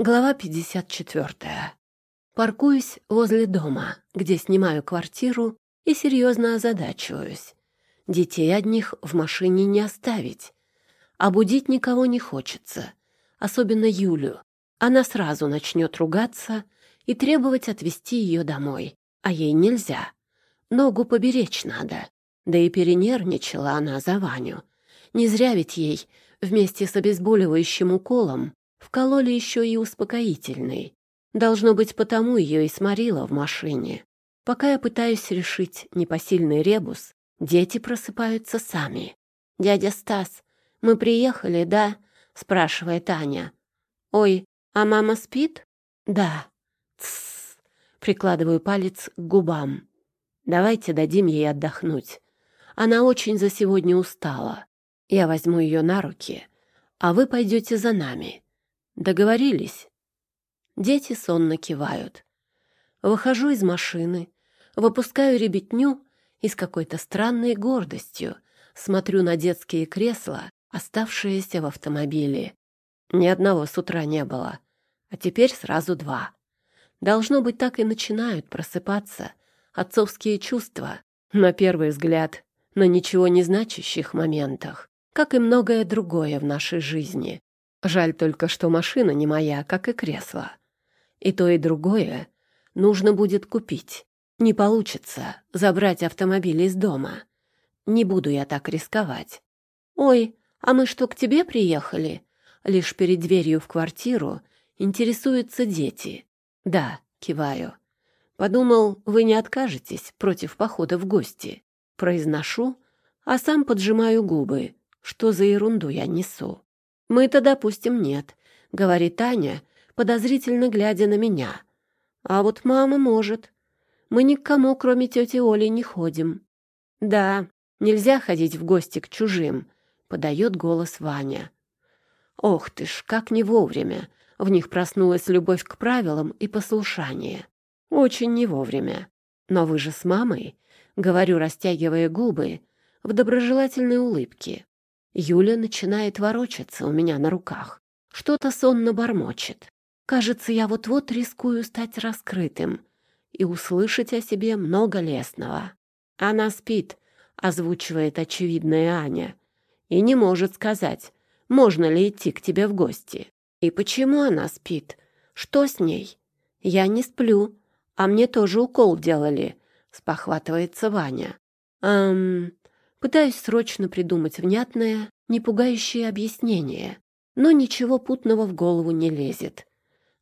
Глава 54. Паркуюсь возле дома, где снимаю квартиру и серьезно озадачиваюсь. Детей одних в машине не оставить. А будить никого не хочется, особенно Юлю. Она сразу начнет ругаться и требовать отвезти ее домой, а ей нельзя. Ногу поберечь надо. Да и перенервничала она за Ваню. Не зря ведь ей вместе с обезболивающим уколом Вкололи еще и успокоительный. Должно быть, потому ее и сморило в машине. Пока я пытаюсь решить непосильный ребус, дети просыпаются сами. «Дядя Стас, мы приехали, да?» — спрашивает Аня. «Ой, а мама спит?» «Да». «Тссс», — прикладываю палец к губам. «Давайте дадим ей отдохнуть. Она очень за сегодня устала. Я возьму ее на руки, а вы пойдете за нами. Договорились. Дети сонно кивают. Выхожу из машины, выпускаю ребятню и с какой-то странной гордостью смотрю на детские кресла, оставшиеся в автомобиле. Ни одного с утра не было, а теперь сразу два. Должно быть, так и начинают просыпаться отцовские чувства, на первый взгляд, на ничего не значащих моментах, как и многое другое в нашей жизни. Жаль только, что машина не моя, как и кресло. И то, и другое нужно будет купить. Не получится забрать автомобиль из дома. Не буду я так рисковать. «Ой, а мы что, к тебе приехали?» Лишь перед дверью в квартиру интересуются дети. «Да», — киваю. «Подумал, вы не откажетесь против похода в гости». Произношу, а сам поджимаю губы. Что за ерунду я несу? «Мы-то, допустим, нет», — говорит Таня, подозрительно глядя на меня. «А вот мама может. Мы ни к кому, кроме тети Оли, не ходим». «Да, нельзя ходить в гости к чужим», — подает голос Ваня. «Ох ты ж, как не вовремя!» В них проснулась любовь к правилам и послушание. Очень не вовремя. Но вы же с мамой, говорю, растягивая губы в доброжелательной улыбке. Юля начинает ворочаться у меня на руках. Что-то сонно бормочет. Кажется, я вот-вот рискую стать раскрытым и услышать о себе много лесного. Она спит, озвучивает очевидная Аня, и не может сказать, можно ли идти к тебе в гости. И почему она спит? Что с ней? Я не сплю, а мне тоже укол делали, спохватывается Ваня. Эм, Пытаюсь срочно придумать внятное, не пугающее объяснение, но ничего путного в голову не лезет.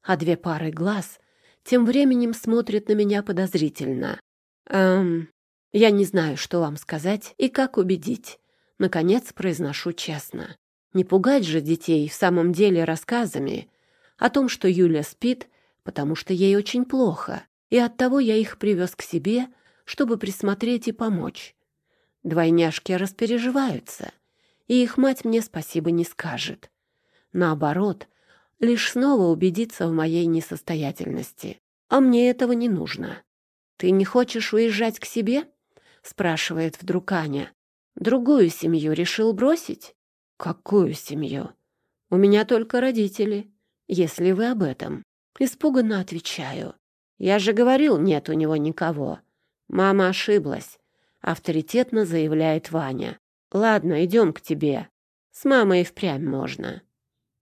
А две пары глаз тем временем смотрят на меня подозрительно. Эм, я не знаю, что вам сказать и как убедить. Наконец произношу честно. Не пугать же детей в самом деле рассказами о том, что Юля спит, потому что ей очень плохо, и оттого я их привез к себе, чтобы присмотреть и помочь. Двойняшки распереживаются, и их мать мне спасибо не скажет. Наоборот, лишь снова убедиться в моей несостоятельности. А мне этого не нужно. «Ты не хочешь уезжать к себе?» — спрашивает вдруг Аня. «Другую семью решил бросить?» «Какую семью?» «У меня только родители, если вы об этом». Испуганно отвечаю. «Я же говорил, нет у него никого. Мама ошиблась авторитетно заявляет Ваня. «Ладно, идем к тебе. С мамой впрямь можно».